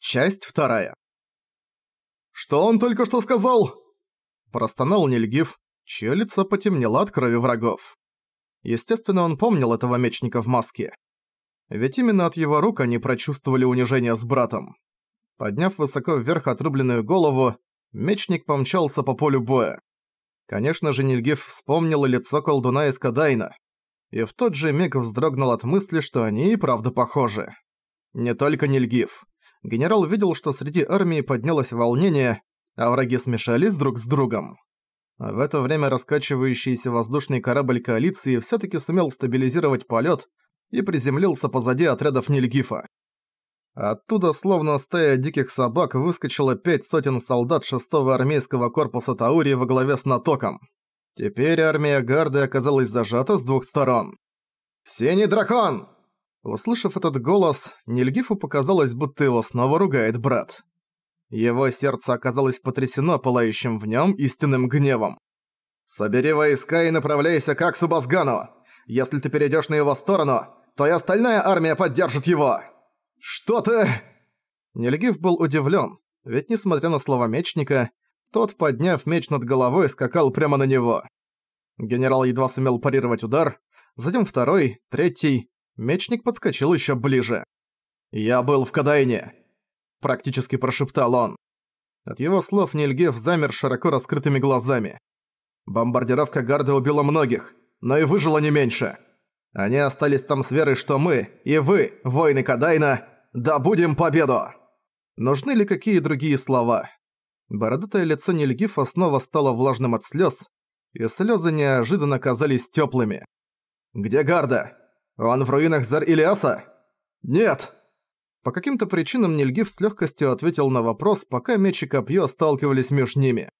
Часть вторая. «Что он только что сказал?» Простонал Нильгиф, чье лицо потемнело от крови врагов. Естественно, он помнил этого мечника в маске. Ведь именно от его рук они прочувствовали унижение с братом. Подняв высоко вверх отрубленную голову, мечник помчался по полю боя. Конечно же, Нильгиф вспомнил лицо колдуна из Кадайна. И в тот же миг вздрогнул от мысли, что они и правда похожи. Не только Нильгиф генерал видел, что среди армии поднялось волнение, а враги смешались друг с другом. В это время раскачивающийся воздушный корабль коалиции всё-таки сумел стабилизировать полёт и приземлился позади отрядов Нильгифа. Оттуда, словно стая диких собак, выскочило пять сотен солдат 6-го армейского корпуса Таури во главе с Натоком. Теперь армия Гарды оказалась зажата с двух сторон. «Синий дракон!» Услышав этот голос, Нильгифу показалось, будто его снова ругает брат. Его сердце оказалось потрясено пылающим в нем истинным гневом. «Собери войска и направляйся к Аксу Базгану! Если ты перейдешь на его сторону, то и остальная армия поддержит его!» «Что ты...» Нильгиф был удивлен, ведь несмотря на слова мечника, тот, подняв меч над головой, скакал прямо на него. Генерал едва сумел парировать удар, затем второй, третий, Мечник подскочил еще ближе. «Я был в Кадайне!» Практически прошептал он. От его слов Нильгеф замер широко раскрытыми глазами. Бомбардировка Гарды убила многих, но и выжило не меньше. Они остались там с верой, что мы, и вы, воины Кадайна, добудем победу! Нужны ли какие другие слова? Бородатое лицо Нильгифа снова стало влажным от слез, и слезы неожиданно казались теплыми. «Где Гарда? «Он в руинах Зар-Илиаса?» «Нет!» По каким-то причинам Нильгиф с легкостью ответил на вопрос, пока меч и копье сталкивались между ними.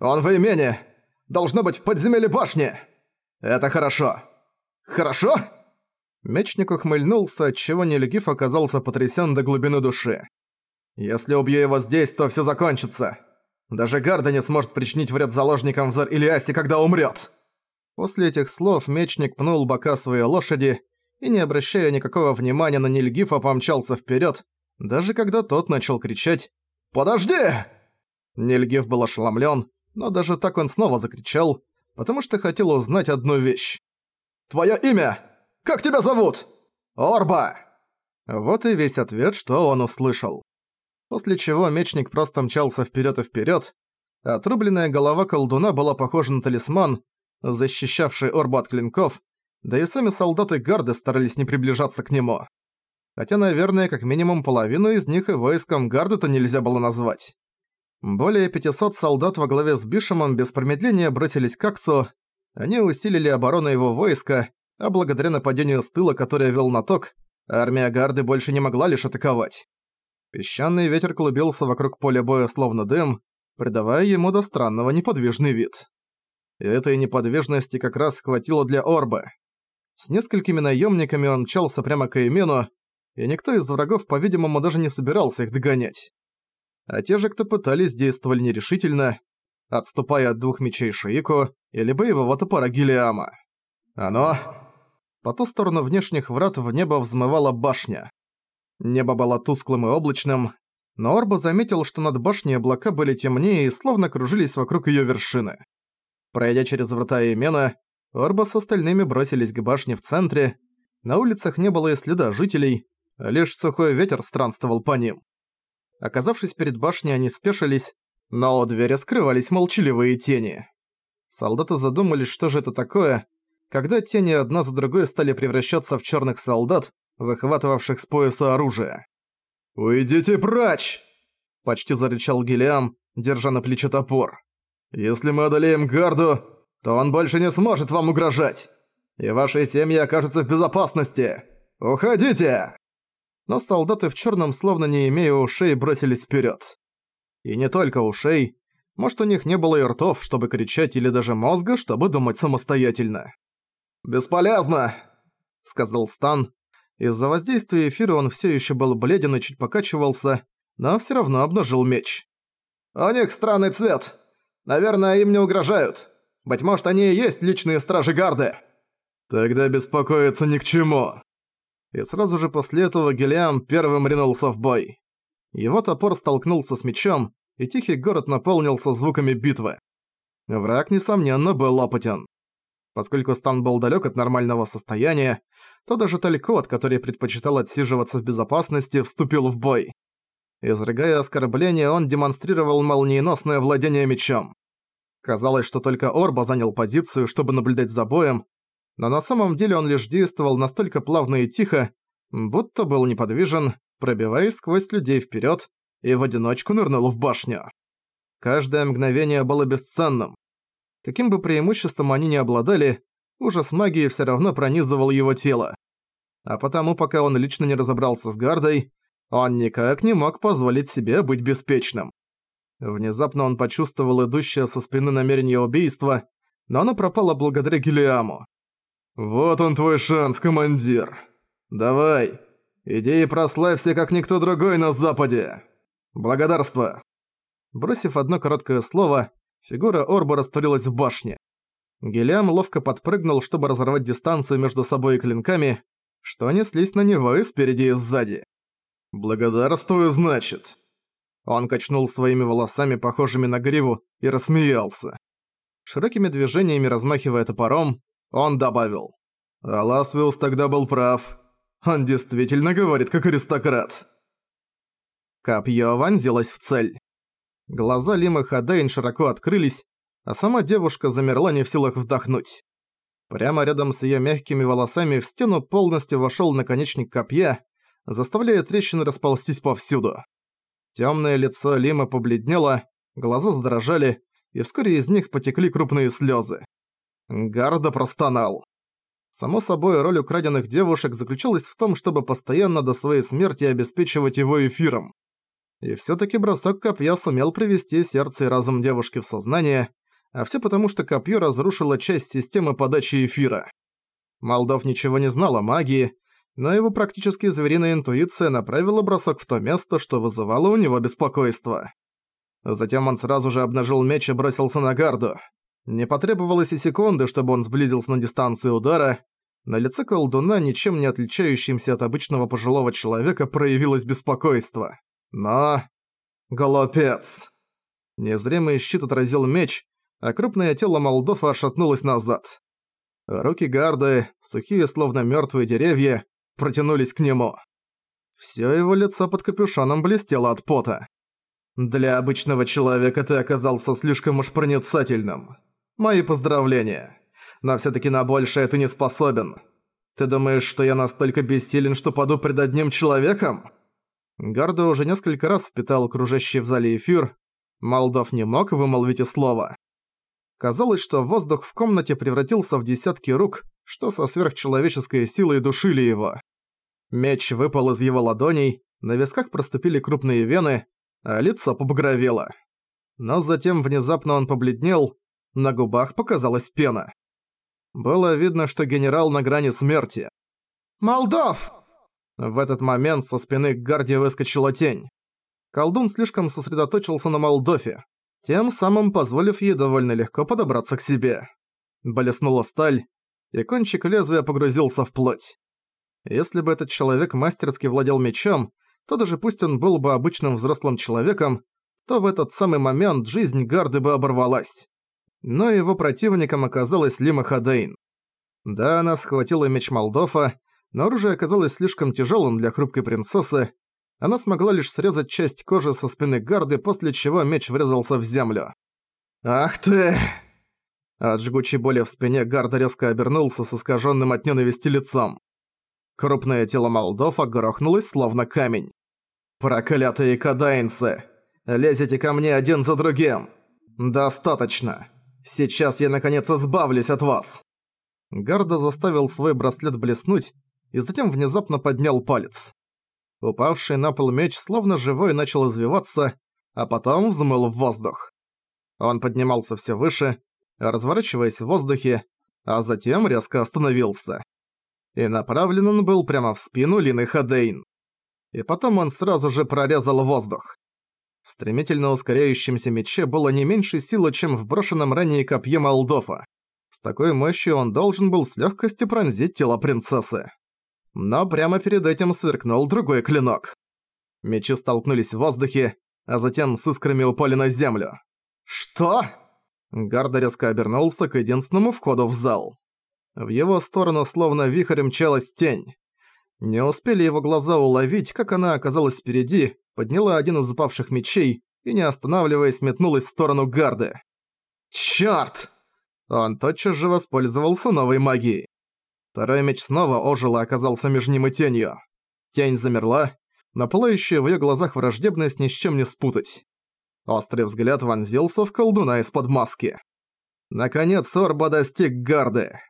«Он в Имене! Должно быть в подземелье башни!» «Это хорошо!» «Хорошо?» Мечник ухмыльнулся, отчего Нильгиф оказался потрясен до глубины души. «Если убью его здесь, то все закончится. Даже Гарда не сможет причинить вред заложникам в Зар-Илиасе, когда умрет. После этих слов мечник пнул бока своей лошади и, не обращая никакого внимания на Нильгифа, помчался вперед, даже когда тот начал кричать «Подожди!». Нильгиф был ошеломлен, но даже так он снова закричал, потому что хотел узнать одну вещь. «Твое имя? Как тебя зовут?» «Орба!» Вот и весь ответ, что он услышал. После чего мечник просто мчался вперед и вперед. Отрубленная голова колдуна была похожа на талисман, защищавший Орбу от клинков, да и сами солдаты гарды старались не приближаться к нему. Хотя, наверное, как минимум половину из них и войском гарды-то нельзя было назвать. Более 500 солдат во главе с Бишемом без промедления бросились к Аксу, они усилили оборону его войска, а благодаря нападению с тыла, которое вел наток, армия гарды больше не могла лишь атаковать. Песчаный ветер клубился вокруг поля боя словно дым, придавая ему до странного неподвижный вид. И этой неподвижности как раз хватило для Орбы. С несколькими наемниками он мчался прямо к Эймену, и никто из врагов, по-видимому, даже не собирался их догонять. А те же, кто пытались, действовали нерешительно, отступая от двух мечей Шиико или боевого топора Гилиама. Оно... По ту сторону внешних врат в небо взмывала башня. Небо было тусклым и облачным, но Орба заметил, что над башней облака были темнее и словно кружились вокруг её вершины. Пройдя через врата Эмена, Орба с остальными бросились к башне в центре. На улицах не было и следа жителей, лишь сухой ветер странствовал по ним. Оказавшись перед башней, они спешились, но у двери скрывались молчаливые тени. Солдаты задумались, что же это такое, когда тени одна за другой стали превращаться в черных солдат, выхватывавших с пояса оружие. «Уйдите прочь!» – почти зарычал Гелиам, держа на плече топор. «Если мы одолеем гарду, то он больше не сможет вам угрожать. И ваши семьи окажутся в безопасности. Уходите!» Но солдаты в черном, словно не имея ушей, бросились вперед. И не только ушей. Может, у них не было и ртов, чтобы кричать, или даже мозга, чтобы думать самостоятельно. «Бесполезно!» — сказал Стан. Из-за воздействия эфира он все еще был бледен и чуть покачивался, но все равно обнажил меч. «У них странный цвет. Наверное, им не угрожают. Быть может, они и есть личные стражи гарды. Тогда беспокоиться ни к чему. И сразу же после этого Гелиам первым ринулся в бой. Его топор столкнулся с мечом, и тихий город наполнился звуками битвы. Враг, несомненно, был опытен. Поскольку Стан был далек от нормального состояния, то даже Талькот, который предпочитал отсиживаться в безопасности, вступил в бой. Изрыгая оскорбления, он демонстрировал молниеносное владение мечом. Казалось, что только Орба занял позицию, чтобы наблюдать за боем, но на самом деле он лишь действовал настолько плавно и тихо, будто был неподвижен, пробиваясь сквозь людей вперед и в одиночку нырнул в башню. Каждое мгновение было бесценным. Каким бы преимуществом они ни обладали, ужас магии все равно пронизывал его тело. А потому, пока он лично не разобрался с Гардой, он никак не мог позволить себе быть беспечным. Внезапно он почувствовал идущее со спины намерение убийства, но оно пропало благодаря Гелиаму. «Вот он твой шанс, командир. Давай, иди и прославься, как никто другой на Западе. Благодарство!» Бросив одно короткое слово, фигура Орба растворилась в башне. Гелиам ловко подпрыгнул, чтобы разорвать дистанцию между собой и клинками, что неслись на него и спереди и сзади. «Благодарствую, значит». Он качнул своими волосами, похожими на гриву, и рассмеялся. Широкими движениями размахивая топором, он добавил. «А Ласвиус тогда был прав. Он действительно говорит, как аристократ». Копье вонзилось в цель. Глаза Лимы Хадейн широко открылись, а сама девушка замерла не в силах вдохнуть. Прямо рядом с её мягкими волосами в стену полностью вошёл наконечник копья, заставляя трещины расползтись повсюду. Тёмное лицо Лимы побледнело, глаза задрожали, и вскоре из них потекли крупные слёзы. Гарда простонал. Само собой, роль украденных девушек заключалась в том, чтобы постоянно до своей смерти обеспечивать его эфиром. И всё-таки бросок копья сумел привести сердце и разум девушки в сознание, а всё потому, что копье разрушило часть системы подачи эфира. Молдов ничего не знал о магии, но его практически звериная интуиция направила бросок в то место, что вызывало у него беспокойство. Затем он сразу же обнажил меч и бросился на гарду. Не потребовалось и секунды, чтобы он сблизился на дистанцию удара. На лице колдуна, ничем не отличающимся от обычного пожилого человека, проявилось беспокойство. Но... Голопец! Незримый щит отразил меч, а крупное тело Молдова отшатнулось назад. Руки гарды, сухие словно мертвые деревья, протянулись к нему. Всё его лицо под капюшоном блестело от пота. «Для обычного человека ты оказался слишком уж проницательным. Мои поздравления. Но всё-таки на большее ты не способен. Ты думаешь, что я настолько бессилен, что паду пред одним человеком?» Гардо уже несколько раз впитал кружащий в зале эфир. Молдов не мог вымолвить и слова. Казалось, что воздух в комнате превратился в десятки рук, что со сверхчеловеческой силой душили его. Меч выпал из его ладоней, на висках проступили крупные вены, а лицо побагровело. Но затем внезапно он побледнел, на губах показалась пена. Было видно, что генерал на грани смерти. «Молдов!» В этот момент со спины к гарде выскочила тень. Колдун слишком сосредоточился на Молдофе, тем самым позволив ей довольно легко подобраться к себе. Блеснула сталь, и кончик лезвия погрузился в плоть. Если бы этот человек мастерски владел мечом, то даже пусть он был бы обычным взрослым человеком, то в этот самый момент жизнь Гарды бы оборвалась. Но его противником оказалась Лима Хадейн. Да, она схватила меч Молдофа, но оружие оказалось слишком тяжелым для хрупкой принцессы. Она смогла лишь срезать часть кожи со спины Гарды, после чего меч врезался в землю. «Ах ты!» От жгучей боли в спине Гарда резко обернулся с искаженным от ненависти лицом. Крупное тело Молдова грохнулось, словно камень. «Проклятые кадайнцы! Лезете ко мне один за другим! Достаточно! Сейчас я наконец избавлюсь от вас!» Гарда заставил свой браслет блеснуть и затем внезапно поднял палец. Упавший на пол меч словно живой начал извиваться, а потом взмыл в воздух. Он поднимался все выше, разворачиваясь в воздухе, а затем резко остановился и направлен он был прямо в спину Лины Хадейн. И потом он сразу же прорезал воздух. В стремительно ускоряющемся мече было не меньше силы, чем в брошенном ранее копье Молдофа. С такой мощью он должен был с легкостью пронзить тело принцессы. Но прямо перед этим сверкнул другой клинок. Мечи столкнулись в воздухе, а затем с искрами упали на землю. «Что?» Гарда резко обернулся к единственному входу в зал. В его сторону словно вихрь мчалась тень. Не успели его глаза уловить, как она оказалась впереди, подняла один из упавших мечей и, не останавливаясь, метнулась в сторону Гарды. «Чёрт!» Он тотчас же воспользовался новой магией. Второй меч снова ожил и оказался между ним и тенью. Тень замерла, но пылающая в её глазах враждебность ни с чем не спутать. Острый взгляд вонзился в колдуна из-под маски. Наконец Орба достиг гарды.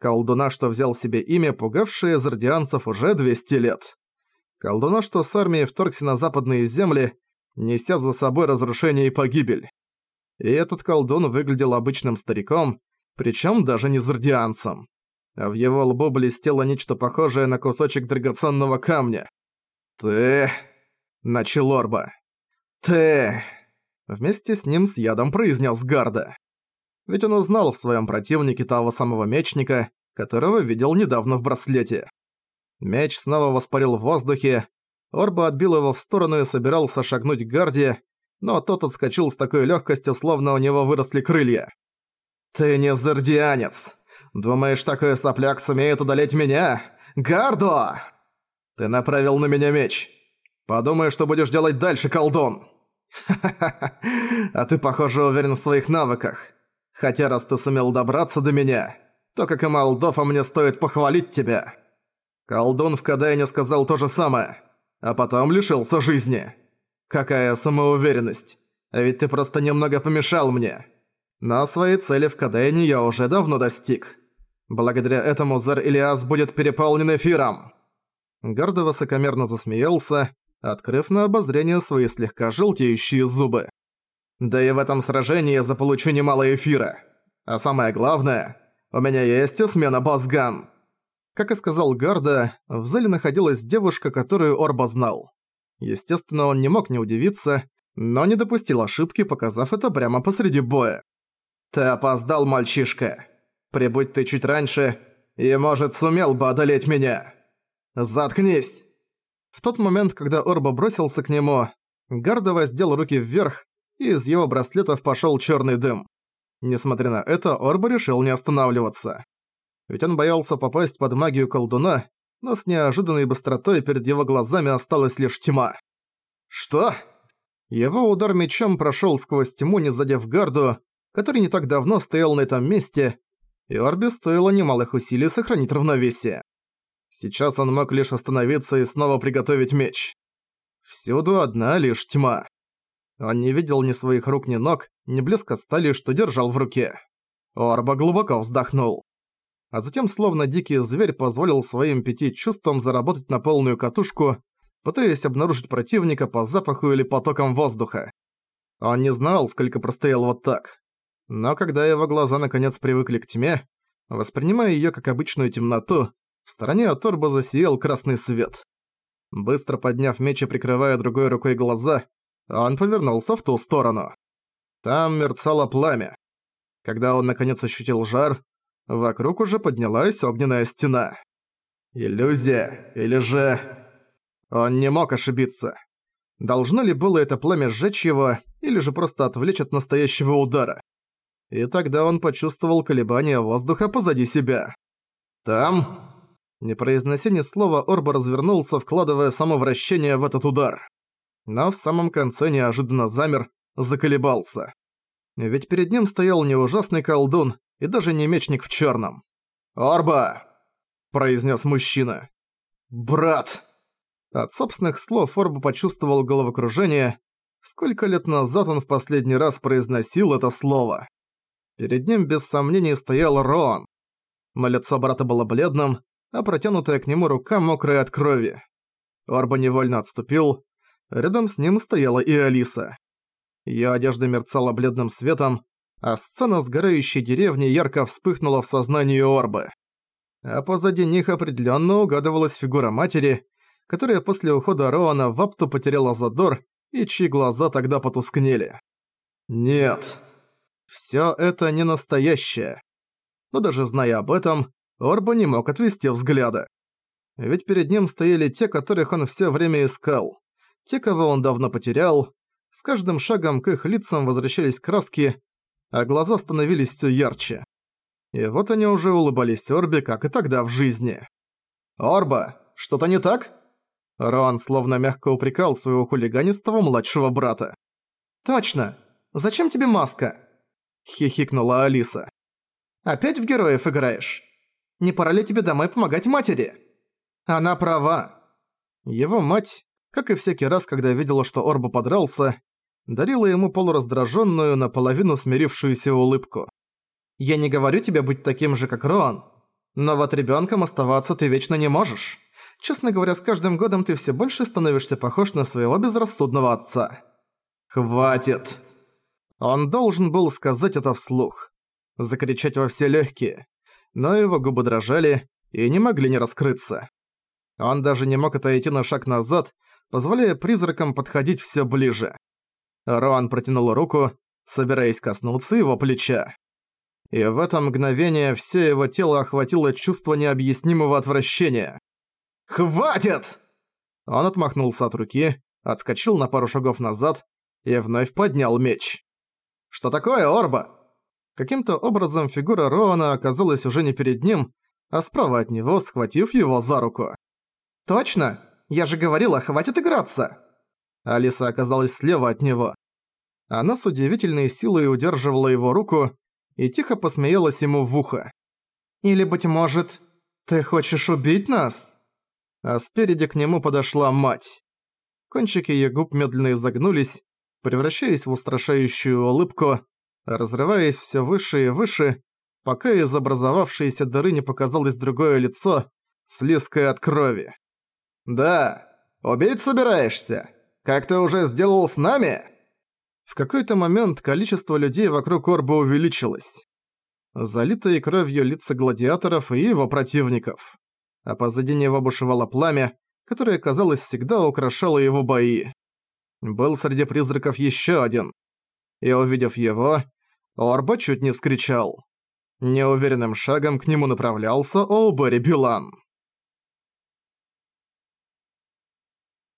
Колдуна, что взял себе имя, пугавшее зардианцев уже 200 лет. Колдуна, что с армией вторгся на западные земли, неся за собой разрушение и погибель. И этот колдун выглядел обычным стариком, причем даже не зардианцем. А в его лбу блестело нечто похожее на кусочек драгоценного камня. «Ты...» — начал Орба. «Ты...» Вместе с ним с ядом произнес Гарда. Ведь он узнал в своем противнике того самого мечника, которого видел недавно в браслете. Меч снова воспарил в воздухе, Орба отбил его в сторону и собирался шагнуть к Гарде, но тот отскочил с такой легкостью, словно у него выросли крылья. «Ты не зардианец! Думаешь, такой сопляк сумеет одолеть меня? Гардо!» «Ты направил на меня меч. Подумай, что будешь делать дальше, колдун!» А ты, похоже, уверен в своих навыках. Хотя раз ты сумел добраться до меня, то, как и Молдова, мне стоит похвалить тебя. Колдун в Кадайне сказал то же самое, а потом лишился жизни. Какая самоуверенность. А ведь ты просто немного помешал мне. Но своей цели в Кадайне я уже давно достиг. Благодаря этому Зар Илиас будет переполнен эфиром. Гордо высокомерно засмеялся, открыв на обозрение свои слегка желтеющие зубы. «Да и в этом сражении я заполучу немало эфира. А самое главное, у меня есть и смена Босган». Как и сказал Гарда, в зале находилась девушка, которую Орба знал. Естественно, он не мог не удивиться, но не допустил ошибки, показав это прямо посреди боя. «Ты опоздал, мальчишка. Прибудь ты чуть раньше, и, может, сумел бы одолеть меня. Заткнись!» В тот момент, когда Орба бросился к нему, Гарда воздел руки вверх, и из его браслетов пошёл чёрный дым. Несмотря на это, Орба решил не останавливаться. Ведь он боялся попасть под магию колдуна, но с неожиданной быстротой перед его глазами осталась лишь тьма. «Что?» Его удар мечом прошёл сквозь тьму, не задев Гарду, который не так давно стоял на этом месте, и Орбе стоило немалых усилий сохранить равновесие. Сейчас он мог лишь остановиться и снова приготовить меч. Всюду одна лишь тьма. Он не видел ни своих рук, ни ног, ни блеска стали, что держал в руке. Орба глубоко вздохнул. А затем, словно дикий зверь, позволил своим пяти чувствам заработать на полную катушку, пытаясь обнаружить противника по запаху или потокам воздуха. Он не знал, сколько простоял вот так. Но когда его глаза наконец привыкли к тьме, воспринимая её как обычную темноту, в стороне от торба засиял красный свет. Быстро подняв меч и прикрывая другой рукой глаза, он повернулся в ту сторону. Там мерцало пламя. Когда он наконец ощутил жар, вокруг уже поднялась огненная стена. Иллюзия, или же... Он не мог ошибиться. Должно ли было это пламя сжечь его, или же просто отвлечь от настоящего удара? И тогда он почувствовал колебания воздуха позади себя. Там не произнося ни слова, Орба развернулся, вкладывая само вращение в этот удар. Но в самом конце неожиданно замер, заколебался. Ведь перед ним стоял не ужасный колдун и даже не мечник в черном. «Орба!» – произнес мужчина. «Брат!» От собственных слов Орба почувствовал головокружение. Сколько лет назад он в последний раз произносил это слово? Перед ним без сомнений стоял Рон. Но лицо брата было бледным, а протянутая к нему рука мокрая от крови. Орба невольно отступил. Рядом с ним стояла и Алиса. Её одежда мерцала бледным светом, а сцена сгорающей деревни ярко вспыхнула в сознании Орбы. А позади них определённо угадывалась фигура матери, которая после ухода Роана в Апту потеряла задор и чьи глаза тогда потускнели. Нет. Всё это не настоящее. Но даже зная об этом, Орба не мог отвести взгляда. Ведь перед ним стояли те, которых он все время искал. Те, кого он давно потерял, с каждым шагом к их лицам возвращались краски, а глаза становились все ярче. И вот они уже улыбались Орбе, как и тогда в жизни. «Орба, что-то не так?» Роан словно мягко упрекал своего хулиганистого младшего брата. «Точно! Зачем тебе маска?» Хихикнула Алиса. «Опять в героев играешь? Не пора ли тебе домой помогать матери?» «Она права!» Его мать, как и всякий раз, когда видела, что Орба подрался, дарила ему полураздраженную, наполовину смирившуюся улыбку. «Я не говорю тебе быть таким же, как Роан, но вот ребенком оставаться ты вечно не можешь. Честно говоря, с каждым годом ты все больше становишься похож на своего безрассудного отца». «Хватит!» Он должен был сказать это вслух. Закричать во все легкие. Но его губы дрожали и не могли не раскрыться. Он даже не мог отойти на шаг назад, позволяя призракам подходить все ближе. Роан протянул руку, собираясь коснуться его плеча. И в это мгновение все его тело охватило чувство необъяснимого отвращения. «Хватит!» Он отмахнулся от руки, отскочил на пару шагов назад и вновь поднял меч. «Что такое, Орба?» Каким-то образом фигура Роана оказалась уже не перед ним, а справа от него, схватив его за руку. «Точно? Я же говорила, хватит играться!» Алиса оказалась слева от него. Она с удивительной силой удерживала его руку и тихо посмеялась ему в ухо. «Или, быть может, ты хочешь убить нас?» А спереди к нему подошла мать. Кончики её губ медленно изогнулись, превращаясь в устрашающую улыбку, разрываясь всё выше и выше, пока из образовавшейся дыры не показалось другое лицо, слизкое от крови. «Да, убить собираешься? Как ты уже сделал с нами?» В какой-то момент количество людей вокруг Орба увеличилось. Залитые кровью лица гладиаторов и его противников. А позади него бушевало пламя, которое, казалось, всегда украшало его бои. Был среди призраков еще один. И увидев его, Орба чуть не вскричал. Неуверенным шагом к нему направлялся Оубери Билан.